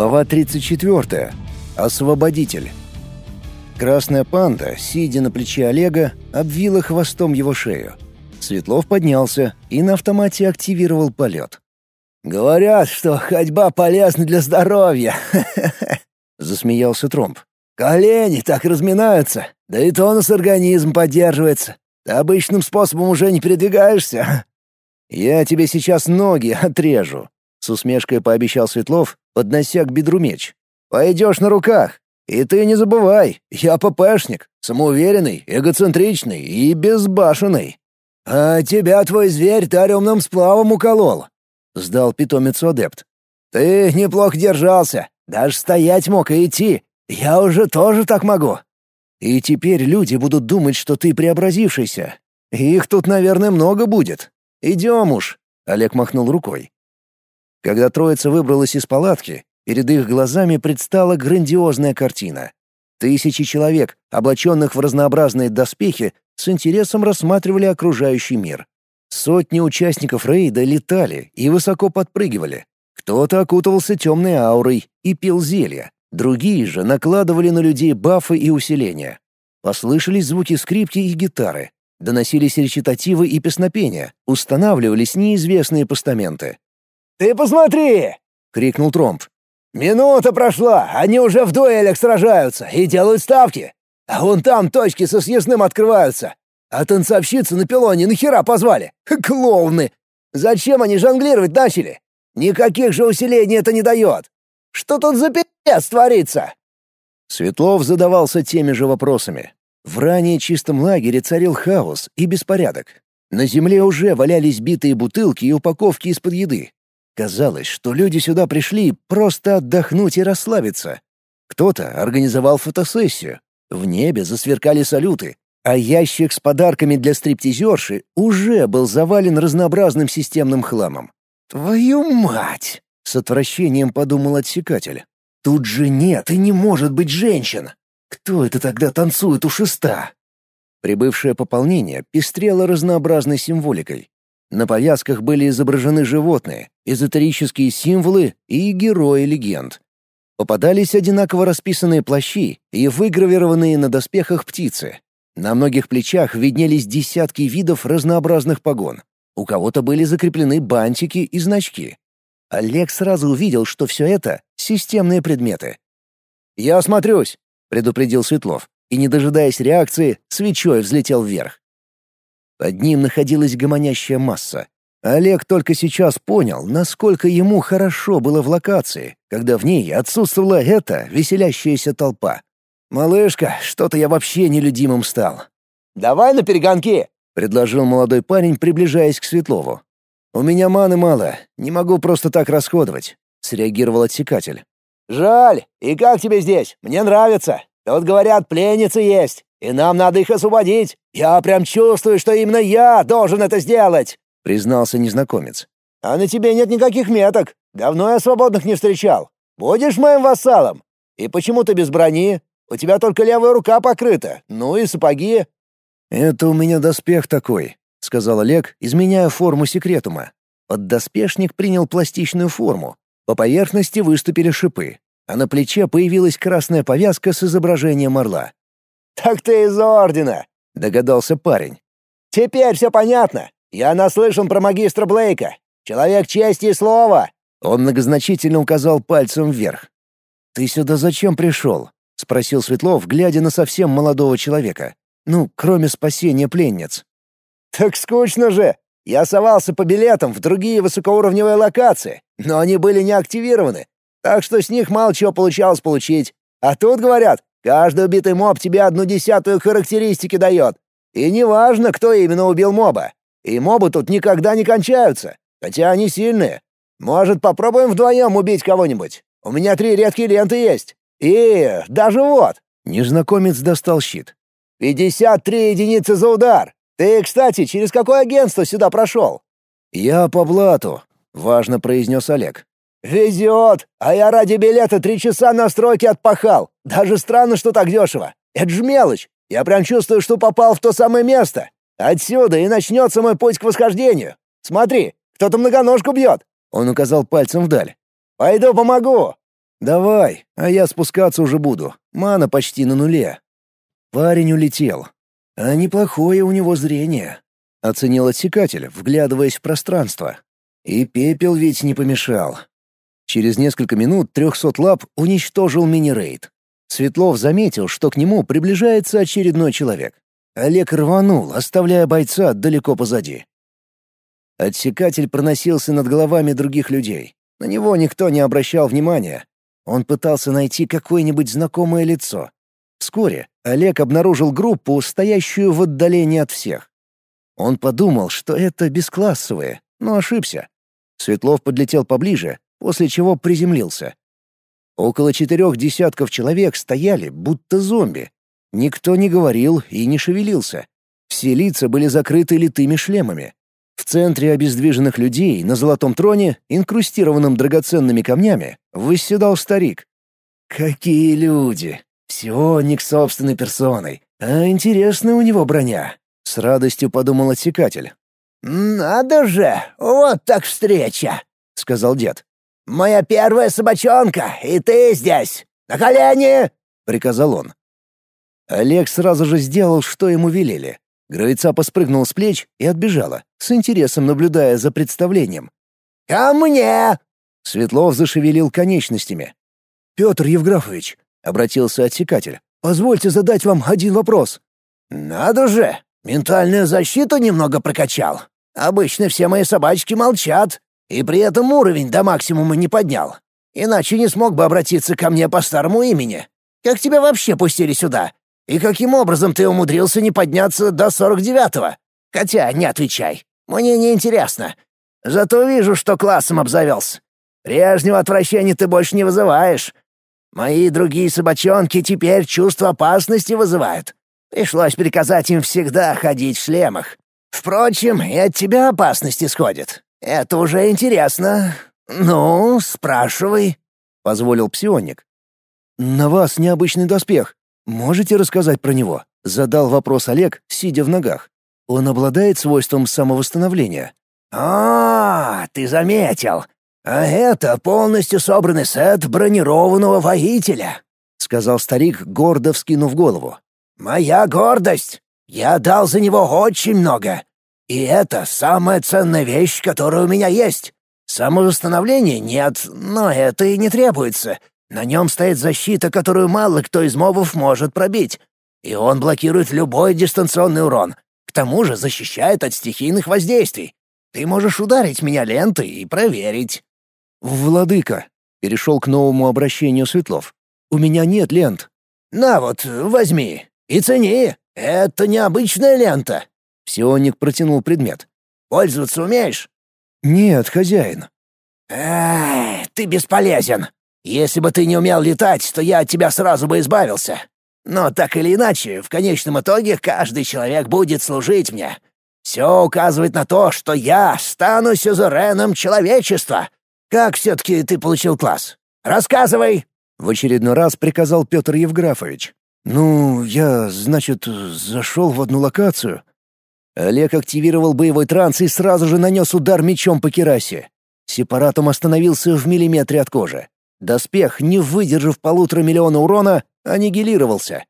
Глава 34. Освободитель. Красная панда, сидя на плече Олега, обвила хвостом его шею. Светлов поднялся и на автомате активировал полет. «Говорят, что ходьба полезна для здоровья!» — засмеялся Тромб. «Колени так разминаются, да и тонус организм поддерживается. Ты обычным способом уже не передвигаешься». «Я тебе сейчас ноги отрежу», — с усмешкой пообещал Светлов, поднося к бедру меч. «Пойдешь на руках. И ты не забывай, я ППшник, самоуверенный, эгоцентричный и безбашенный». «А тебя твой зверь тариумным сплавом уколол», — сдал питомицу адепт. «Ты неплохо держался, даже стоять мог и идти. Я уже тоже так могу». «И теперь люди будут думать, что ты преобразившийся. Их тут, наверное, много будет. Идем уж», — Олег махнул рукой. Когда троица выбралась из палатки, перед их глазами предстала грандиозная картина. Тысячи человек, облаченных в разнообразные доспехи, с интересом рассматривали окружающий мир. Сотни участников рейда летали и высоко подпрыгивали. Кто-то окутывался темной аурой и пил зелья, другие же накладывали на людей бафы и усиления. Послышались звуки скрипки и гитары, доносились речитативы и песнопения, устанавливались неизвестные постаменты. «Ты посмотри!» — крикнул Тромп. «Минута прошла, они уже в дуэлях сражаются и делают ставки. А вон там точки со съестным открываются. А танцовщицы на пилоне нахера позвали? Клоуны! Зачем они жонглировать начали? Никаких же усилений это не дает. Что тут за пи***ц творится?» Светлов задавался теми же вопросами. В ранее чистом лагере царил хаос и беспорядок. На земле уже валялись битые бутылки и упаковки из-под еды. Казалось, что люди сюда пришли просто отдохнуть и расслабиться. Кто-то организовал фотосессию. В небе засверкали салюты, а ящик с подарками для стриптизерши уже был завален разнообразным системным хламом. «Твою мать!» — с отвращением подумал отсекатель. «Тут же нет и не может быть женщин! Кто это тогда танцует у шеста?» Прибывшее пополнение пестрело разнообразной символикой. На повязках были изображены животные, эзотерические символы и герои легенд. Попадались одинаково расписанные плащи и выгравированные на доспехах птицы. На многих плечах виднелись десятки видов разнообразных погон. У кого-то были закреплены бантики и значки. Олег сразу увидел, что все это — системные предметы. «Я осмотрюсь», — предупредил Светлов, и, не дожидаясь реакции, свечой взлетел вверх. Под ним находилась гомонящая масса. Олег только сейчас понял, насколько ему хорошо было в локации, когда в ней отсутствовала эта веселящаяся толпа. «Малышка, что-то я вообще нелюдимым стал». «Давай на перегонки!» — предложил молодой парень, приближаясь к Светлову. «У меня маны мало, не могу просто так расходовать», — среагировал отсекатель. «Жаль. И как тебе здесь? Мне нравится. Тут, говорят, пленницы есть и нам надо их освободить. Я прям чувствую, что именно я должен это сделать», — признался незнакомец. «А на тебе нет никаких меток. Давно я свободных не встречал. Будешь моим вассалом? И почему ты без брони? У тебя только левая рука покрыта, ну и сапоги». «Это у меня доспех такой», — сказал Олег, изменяя форму секретума. Поддоспешник принял пластичную форму. По поверхности выступили шипы, а на плече появилась красная повязка с изображением орла. «Так ты из Ордена!» — догадался парень. «Теперь все понятно. Я наслышан про магистра Блейка. Человек чести и слова!» Он многозначительно указал пальцем вверх. «Ты сюда зачем пришел?» — спросил Светлов, глядя на совсем молодого человека. «Ну, кроме спасения пленниц». «Так скучно же! Я совался по билетам в другие высокоуровневые локации, но они были не активированы, так что с них мало чего получалось получить. А тут, говорят, Каждый убитый моб тебе одну десятую характеристики дает. И неважно, кто именно убил моба. И мобы тут никогда не кончаются, хотя они сильные. Может, попробуем вдвоем убить кого-нибудь? У меня три редкие ленты есть. И даже вот». Незнакомец достал щит. «Пятьдесят три единицы за удар. Ты, кстати, через какое агентство сюда прошел?» «Я по блату», — важно произнес Олег. «Везет! А я ради билета три часа на стройке отпахал. Даже странно, что так дешево. Это ж мелочь. Я прям чувствую, что попал в то самое место. Отсюда и начнется мой путь к восхождению. Смотри, кто-то многоножку бьет». Он указал пальцем вдаль. «Пойду помогу». «Давай, а я спускаться уже буду. Мана почти на нуле». Парень улетел. А неплохое у него зрение. Оценил отсекатель, вглядываясь в пространство. И пепел ведь не помешал. Через несколько минут трехсот лап уничтожил мини-рейд. Светлов заметил, что к нему приближается очередной человек. Олег рванул, оставляя бойца далеко позади. Отсекатель проносился над головами других людей. На него никто не обращал внимания. Он пытался найти какое-нибудь знакомое лицо. Вскоре Олег обнаружил группу, стоящую в отдалении от всех. Он подумал, что это бесклассовые, но ошибся. Светлов подлетел поближе, после чего приземлился. Около четырех десятков человек стояли, будто зомби. Никто не говорил и не шевелился. Все лица были закрыты литыми шлемами. В центре обездвиженных людей на золотом троне, инкрустированном драгоценными камнями, восседал старик. «Какие люди! Псионик собственной персоной! А интересная у него броня!» — с радостью подумал отсекатель. «Надо же! Вот так встреча!» — сказал дед. «Моя первая собачонка, и ты здесь! На колени!» — приказал он. Олег сразу же сделал, что ему велели. Гравицапа спрыгнул с плеч и отбежала, с интересом наблюдая за представлением. «Ко мне!» Светлов зашевелил конечностями. «Петр Евграфович», — обратился отсекатель, — «позвольте задать вам один вопрос». «Надо же! Ментальную защиту немного прокачал. Обычно все мои собачки молчат, и при этом уровень до максимума не поднял. Иначе не смог бы обратиться ко мне по старому имени. Как тебя вообще пустили сюда? И каким образом ты умудрился не подняться до сорок девятого? Хотя не отвечай. Мне не интересно. Зато вижу, что классом обзавелся. Прежнего отвращения ты больше не вызываешь. Мои другие собачонки теперь чувство опасности вызывают. Пришлось приказать им всегда ходить в шлемах. Впрочем, и от тебя опасность исходит. Это уже интересно. Ну, спрашивай, — позволил псионик. «На вас необычный доспех. «Можете рассказать про него?» — задал вопрос Олег, сидя в ногах. «Он обладает свойством самовосстановления». «А, ты заметил. А это полностью собранный сет бронированного воителя», — сказал старик, гордо вскинув голову. «Моя гордость. Я дал за него очень много. И это самая ценная вещь, которая у меня есть. Самовосстановления нет, но это и не требуется. На нем стоит защита, которую мало кто из мобов может пробить. И он блокирует любой дистанционный урон. К тому же защищает от стихийных воздействий. Ты можешь ударить меня лентой и проверить». «Владыка», — перешел к новому обращению Светлов, — «у меня нет лент». «На вот, возьми и цени. Это необычная лента». Псионик протянул предмет. «Пользоваться умеешь?» «Нет, хозяин». «Эй, ты бесполезен. Если бы ты не умел летать, то я от тебя сразу бы избавился. Но так или иначе, в конечном итоге каждый человек будет служить мне. Все указывает на то, что я стану сюзереном человечества. Как все-таки ты получил класс? Рассказывай!» В очередной раз приказал Петр Евграфович. «Ну, я, значит, зашел в одну локацию». Олег активировал боевой транс и сразу же нанес удар мечом по керасе. Сепаратум остановился в миллиметре от кожи. Доспех, не выдержав полутора миллиона урона, аннигилировался.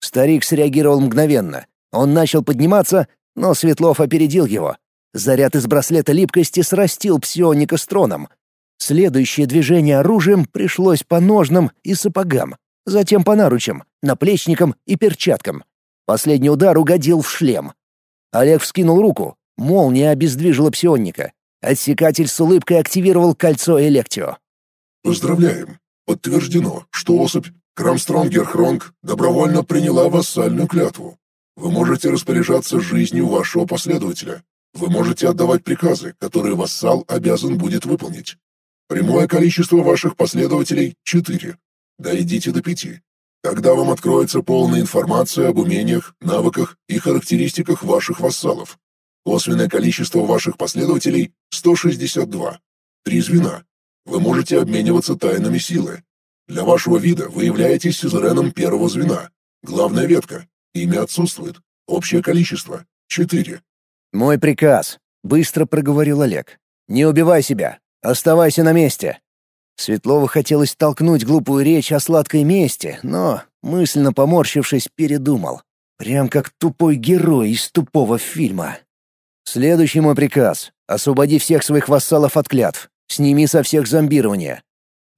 Старик среагировал мгновенно. Он начал подниматься, но Светлов опередил его. Заряд из браслета липкости срастил псионика с троном. Следующее движение оружием пришлось по ножнам и сапогам, затем по наручам, наплечникам и перчаткам. Последний удар угодил в шлем. Олег вскинул руку. Молния обездвижила псионника. Отсекатель с улыбкой активировал кольцо Электио. Поздравляем! Подтверждено, что особь Крамстронгер Хронг добровольно приняла вассальную клятву. Вы можете распоряжаться жизнью вашего последователя. Вы можете отдавать приказы, которые вассал обязан будет выполнить. Прямое количество ваших последователей — четыре. Дойдите до пяти. Тогда вам откроется полная информация об умениях, навыках и характеристиках ваших вассалов. Косвенное количество ваших последователей — 162. Три звена. Вы можете обмениваться тайнами силы. Для вашего вида вы являетесь сюзереном первого звена. Главная ветка. Имя отсутствует. Общее количество — четыре. «Мой приказ», — быстро проговорил Олег. «Не убивай себя. Оставайся на месте». Светлова хотелось толкнуть глупую речь о сладкой мести, но, мысленно поморщившись, передумал. Прям как тупой герой из тупого фильма. Следующий мой приказ — освободи всех своих вассалов от клятв. Сними со всех зомбирование.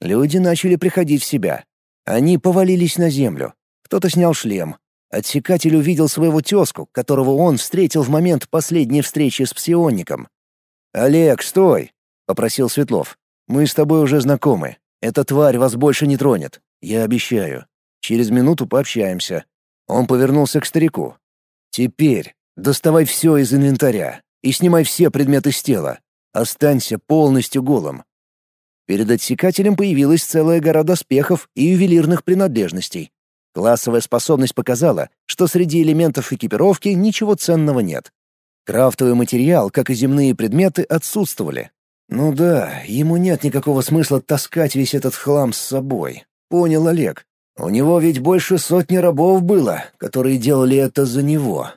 Люди начали приходить в себя. Они повалились на землю. Кто-то снял шлем. Отсекатель увидел своего тезку, которого он встретил в момент последней встречи с псионником. «Олег, стой!» — попросил Светлов. «Мы с тобой уже знакомы. Эта тварь вас больше не тронет. Я обещаю. Через минуту пообщаемся». Он повернулся к старику. «Теперь доставай все из инвентаря и снимай все предметы с тела. Останься полностью голым. Перед отсекателем появилась целая гора доспехов и ювелирных принадлежностей. Классовая способность показала, что среди элементов экипировки ничего ценного нет. Крафтовый материал, как и земные предметы, отсутствовали. Ну да, ему нет никакого смысла таскать весь этот хлам с собой. Понял Олег. У него ведь больше сотни рабов было, которые делали это за него.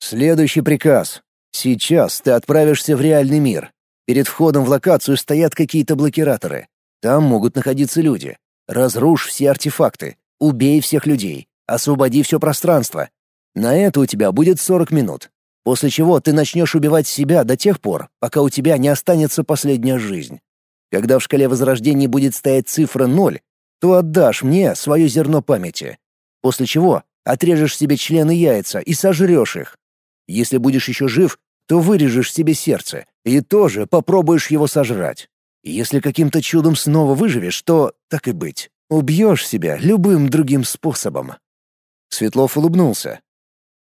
Следующий приказ. Сейчас ты отправишься в реальный мир. Перед входом в локацию стоят какие-то блокираторы. Там могут находиться люди. Разрушь все артефакты, убей всех людей, освободи все пространство. На это у тебя будет 40 минут. После чего ты начнешь убивать себя до тех пор, пока у тебя не останется последняя жизнь. Когда в шкале возрождений будет стоять цифра 0, то отдашь мне свое зерно памяти. После чего отрежешь себе члены яйца и сожрешь их. Если будешь еще жив, то вырежешь себе сердце и тоже попробуешь его сожрать. Если каким-то чудом снова выживешь, то, так и быть, убьешь себя любым другим способом». Светлов улыбнулся.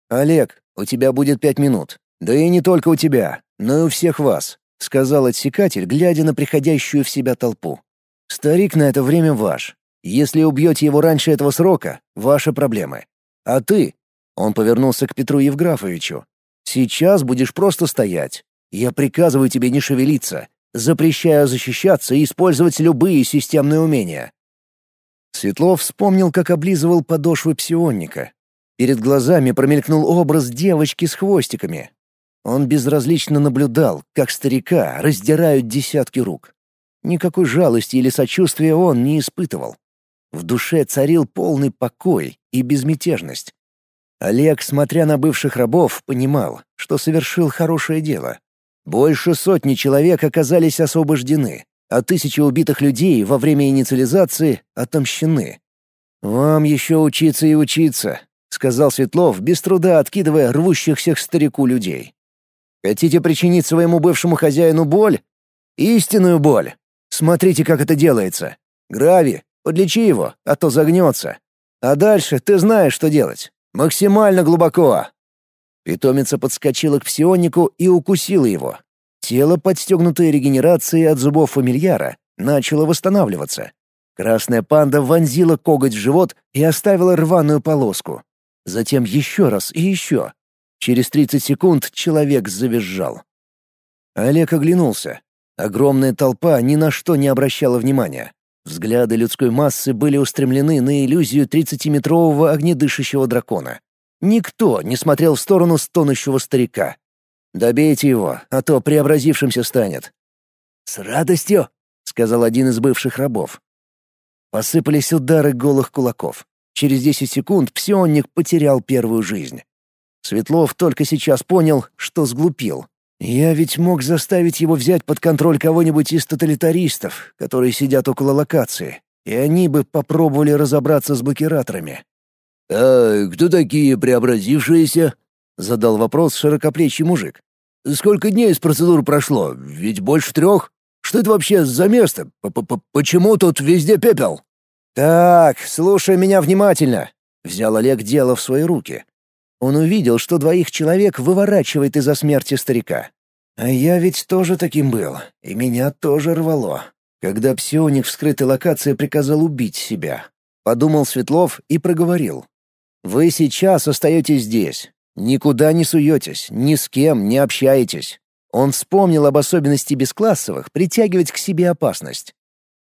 «Олег, у тебя будет пять минут. Да и не только у тебя, но и у всех вас», — сказал отсекатель, глядя на приходящую в себя толпу. «Старик на это время ваш. Если убьете его раньше этого срока, ваши проблемы. А ты...» — он повернулся к Петру Евграфовичу. Сейчас будешь просто стоять. Я приказываю тебе не шевелиться. Запрещаю защищаться и использовать любые системные умения». Светлов вспомнил, как облизывал подошвы псионника. Перед глазами промелькнул образ девочки с хвостиками. Он безразлично наблюдал, как старика раздирают десятки рук. Никакой жалости или сочувствия он не испытывал. В душе царил полный покой и безмятежность. Олег, смотря на бывших рабов, понимал, что совершил хорошее дело. Больше сотни человек оказались освобождены, а тысячи убитых людей во время инициализации отомщены. «Вам еще учиться и учиться», — сказал Светлов, без труда откидывая рвущихся к старику людей. «Хотите причинить своему бывшему хозяину боль? Истинную боль. Смотрите, как это делается. Грави, подлечи его, а то загнется. А дальше ты знаешь, что делать. Максимально глубоко!» Питомица подскочила к псионику и укусила его. Тело, подстегнутое регенерацией от зубов фамильяра, начало восстанавливаться. Красная панда вонзила коготь в живот и оставила рваную полоску. Затем еще раз и еще. Через 30 секунд человек завизжал. Олег оглянулся. Огромная толпа ни на что не обращала внимания. Взгляды людской массы были устремлены на иллюзию 30-метрового огнедышащего дракона. Никто не смотрел в сторону стонущего старика. «Добейте его, а то преобразившимся станет». «С радостью», — сказал один из бывших рабов. Посыпались удары голых кулаков. Через 10 секунд псионник потерял первую жизнь. Светлов только сейчас понял, что сглупил. Я ведь мог заставить его взять под контроль кого-нибудь из тоталитаристов, которые сидят около локации, и они бы попробовали разобраться с блокираторами. «А кто такие преобразившиеся?» — задал вопрос широкоплечий мужик. «Сколько дней с процедур прошло? Ведь больше трех? Что это вообще за место? П -п -п Почему тут везде пепел?» «Так, слушай меня внимательно», — взял Олег дело в свои руки. Он увидел, что двоих человек выворачивает из-за смерти старика. А я ведь тоже таким был, и меня тоже рвало. Когда псионик в скрытой локации приказал убить себя. Подумал Светлов и проговорил. «Вы сейчас остаетесь здесь. Никуда не суетесь, ни с кем не общаетесь». Он вспомнил об особенности бесклассовых притягивать к себе опасность.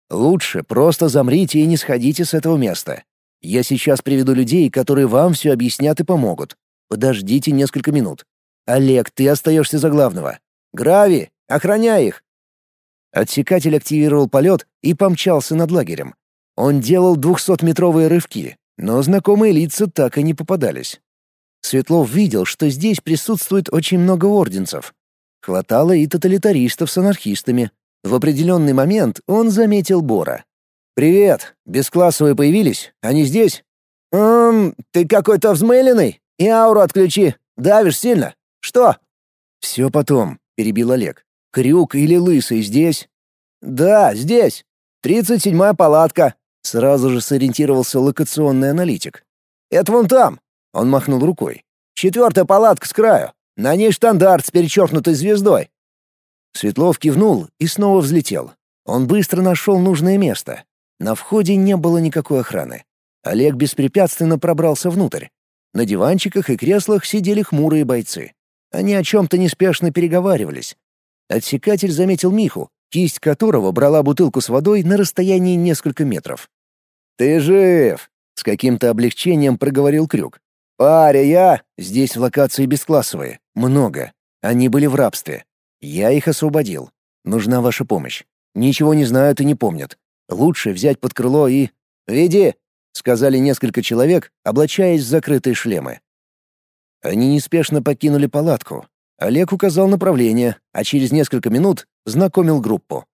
«Лучше просто замрите и не сходите с этого места. Я сейчас приведу людей, которые вам все объяснят и помогут. Подождите несколько минут. Олег, ты остаешься за главного. Грави, охраняй их!» Отсекатель активировал полет и помчался над лагерем. Он делал двухсотметровые рывки, но знакомые лица так и не попадались. Светлов видел, что здесь присутствует очень много орденцев. Хватало и тоталитаристов с анархистами. В определенный момент он заметил Бора. «Привет! Бесклассовые появились? Они здесь?» «Эм, ты какой-то взмыленный? И ауру отключи. Давишь сильно. Что?» «Все потом», — перебил Олег. «Крюк или Лысый здесь?» «Да, здесь. Тридцать седьмая палатка», — сразу же сориентировался локационный аналитик. «Это вон там. Он махнул рукой. «Четвертая палатка с краю. На ней штандарт с перечеркнутой звездой». Светлов кивнул и снова взлетел. Он быстро нашел нужное место. На входе не было никакой охраны. Олег беспрепятственно пробрался внутрь. На диванчиках и креслах сидели хмурые бойцы. Они о чем-то неспешно переговаривались. Отсекатель заметил Миху, кисть которого брала бутылку с водой на расстоянии несколько метров. «Ты жив!» — с каким-то облегчением проговорил Крюк. «Паря, я...» Здесь в локации бесклассовые. Много. Они были в рабстве. Я их освободил. Нужна ваша помощь. Ничего не знают и не помнят. Лучше взять под крыло и... «Веди!» — сказали несколько человек, облачаясь в закрытые шлемы. Они неспешно покинули палатку. Олег указал направление, а через несколько минут знакомил группу.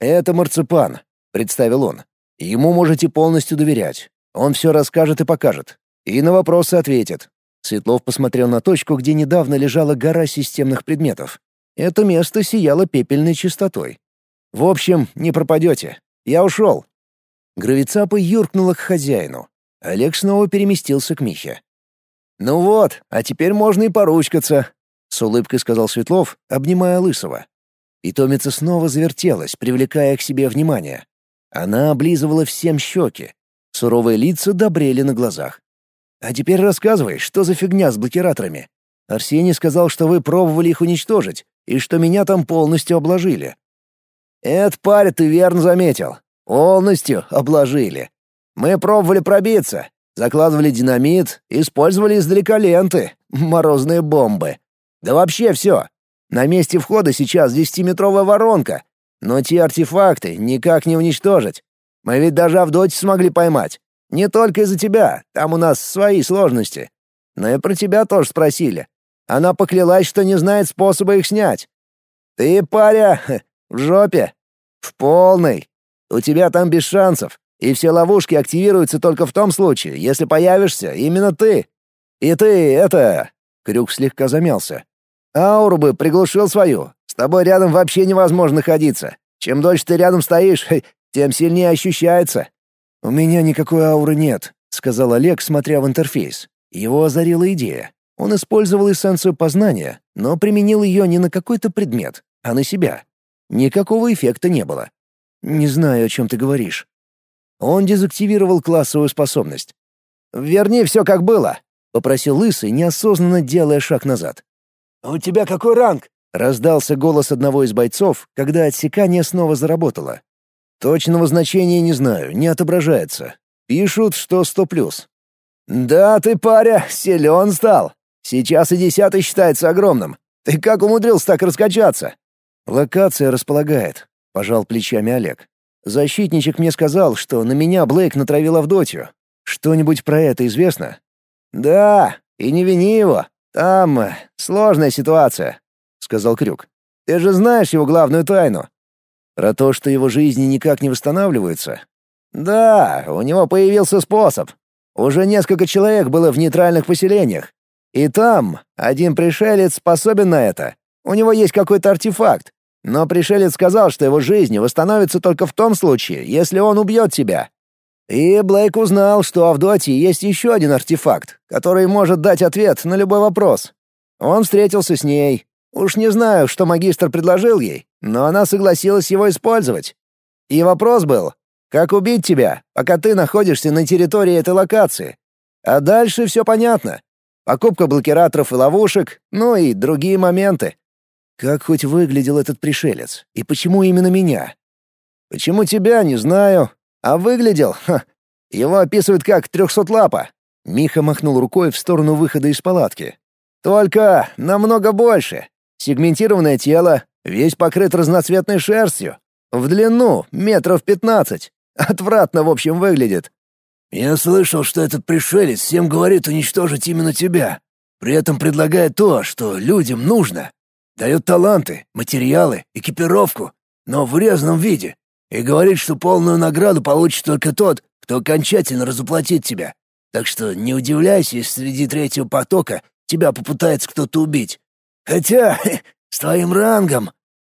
«Это марципан», — представил он. «Ему можете полностью доверять. Он все расскажет и покажет. И на вопросы ответит. Светлов посмотрел на точку, где недавно лежала гора системных предметов. Это место сияло пепельной чистотой. В общем, не пропадете. Я ушел. Гравицапа юркнула к хозяину. Олег снова переместился к Михе. «Ну вот, а теперь можно и поручкаться», — с улыбкой сказал Светлов, обнимая Лысого. Питомица снова завертелась, привлекая к себе внимание. Она облизывала всем щеки. Суровые лица добрели на глазах. А теперь рассказывай, что за фигня с блокираторами? Арсений сказал, что вы пробовали их уничтожить, и что меня там полностью обложили». «Это, паря, ты верно заметил. Полностью обложили. Мы пробовали пробиться, закладывали динамит, использовали издалека ленты, морозные бомбы. Да вообще все. На месте входа сейчас десятиметровая воронка, но те артефакты никак не уничтожить. Мы ведь даже Авдотью смогли поймать. Не только из-за тебя, там у нас свои сложности. Но и про тебя тоже спросили. Она поклялась, что не знает способа их снять. Ты, паря, в жопе. В полной. У тебя там без шансов. И все ловушки активируются только в том случае, если появишься именно ты. И ты, это...» Крюк слегка замялся. «Ауру бы приглушил свою. С тобой рядом вообще невозможно находиться. Чем дольше ты рядом стоишь, тем сильнее ощущается. «У меня никакой ауры нет», — сказал Олег, смотря в интерфейс. Его озарила идея. Он использовал эссенцию познания, но применил ее не на какой-то предмет, а на себя. Никакого эффекта не было. «Не знаю, о чем ты говоришь». Он дезактивировал классовую способность. «Верни все как было», — попросил Лысый, неосознанно делая шаг назад. «У тебя какой ранг?» — раздался голос одного из бойцов, когда отсекание снова заработало. Точного значения не знаю, не отображается. Пишут, что сто плюс. «Да ты, паря, силен стал. Сейчас и десятый считается огромным. Ты как умудрился так раскачаться?» «Локация располагает», — пожал плечами Олег. «Защитничек мне сказал, что на меня Блейк натравил Авдотью. Что-нибудь про это известно?» «Да, и не вини его. Там э, сложная ситуация», — сказал Крюк. «Ты же знаешь его главную тайну. Про то, что его жизни никак не восстанавливаются? Да, у него появился способ. Уже несколько человек было в нейтральных поселениях. И там один пришелец способен на это. У него есть какой-то артефакт. Но пришелец сказал, что его жизнь восстановится только в том случае, если он убьет тебя. И Блейк узнал, что у Авдотьи есть еще один артефакт, который может дать ответ на любой вопрос. Он встретился с ней, Уж не знаю, что магистр предложил ей, но она согласилась его использовать. И вопрос был, как убить тебя, пока ты находишься на территории этой локации? А дальше все понятно. Покупка блокираторов и ловушек, ну и другие моменты. Как хоть выглядел этот пришелец? И почему именно меня? Почему тебя, не знаю. А выглядел, ха, его описывают как трехсотлапа. Миха махнул рукой в сторону выхода из палатки. Только намного больше. Сегментированное тело, весь покрыт разноцветной шерстью. В длину метров пятнадцать. Отвратно, в общем, выглядит. Я слышал, что этот пришелец всем говорит уничтожить именно тебя. При этом предлагает то, что людям нужно. Дает таланты, материалы, экипировку, но в резном виде. И говорит, что полную награду получит только тот, кто окончательно разоплатит тебя. Так что не удивляйся, если среди третьего потока тебя попытается кто-то убить. Хотя, с твоим рангом...»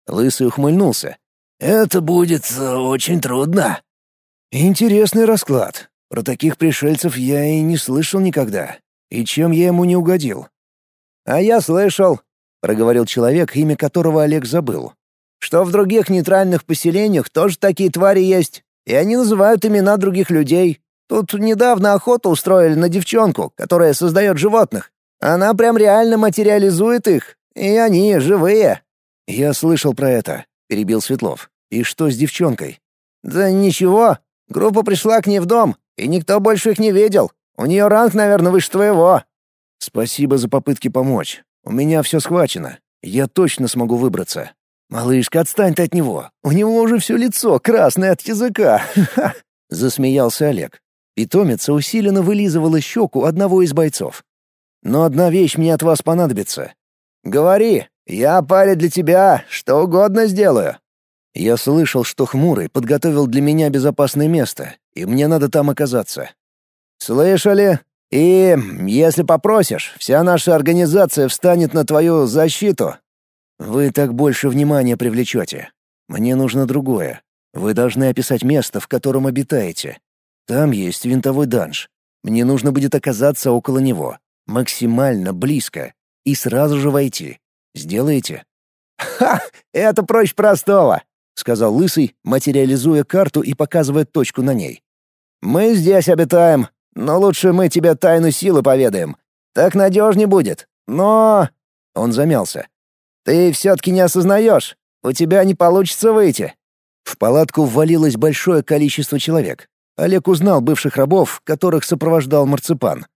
Лысый ухмыльнулся. «Это будет э, очень трудно». «Интересный расклад. Про таких пришельцев я и не слышал никогда. И чем я ему не угодил?» «А я слышал», — проговорил человек, имя которого Олег забыл, «что в других нейтральных поселениях тоже такие твари есть, и они называют имена других людей. Тут недавно охоту устроили на девчонку, которая создает животных. Она прям реально материализует их, и они живые». «Я слышал про это», — перебил Светлов. «И что с девчонкой?» «Да ничего. Группа пришла к ней в дом, и никто больше их не видел. У нее ранг, наверное, выше твоего». «Спасибо за попытки помочь. У меня все схвачено. Я точно смогу выбраться». «Малышка, отстань ты от него. У него уже все лицо красное от языка». Засмеялся Олег. Питомица усиленно вылизывала щеку одного из бойцов. «Но одна вещь мне от вас понадобится». «Говори, я, парень, для тебя что угодно сделаю». Я слышал, что Хмурый подготовил для меня безопасное место, и мне надо там оказаться. «Слышали? И, если попросишь, вся наша организация встанет на твою защиту». «Вы так больше внимания привлечете. Мне нужно другое. Вы должны описать место, в котором обитаете. Там есть винтовой данж. Мне нужно будет оказаться около него, максимально близко, и сразу же войти. Сделаете?» «Ха! Это проще простого!» — сказал Лысый, материализуя карту и показывая точку на ней. «Мы здесь обитаем, но лучше мы тебе тайну силы поведаем. Так надежнее будет. Но...» Он замялся. «Ты все-таки не осознаешь. У тебя не получится выйти». В палатку ввалилось большое количество человек. Олег узнал бывших рабов, которых сопровождал марципан.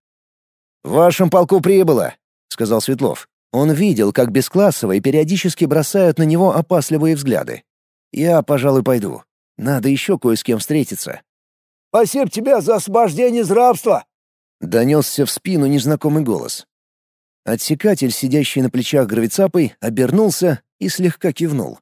«В вашем полку прибыло», — сказал Светлов. Он видел, как бесклассовые периодически бросают на него опасливые взгляды. «Я, пожалуй, пойду. Надо еще кое с кем встретиться». «Спасибо тебе за освобождение из рабства!» — донесся в спину незнакомый голос. Отсекатель, сидящий на плечах гравицапой, обернулся и слегка кивнул.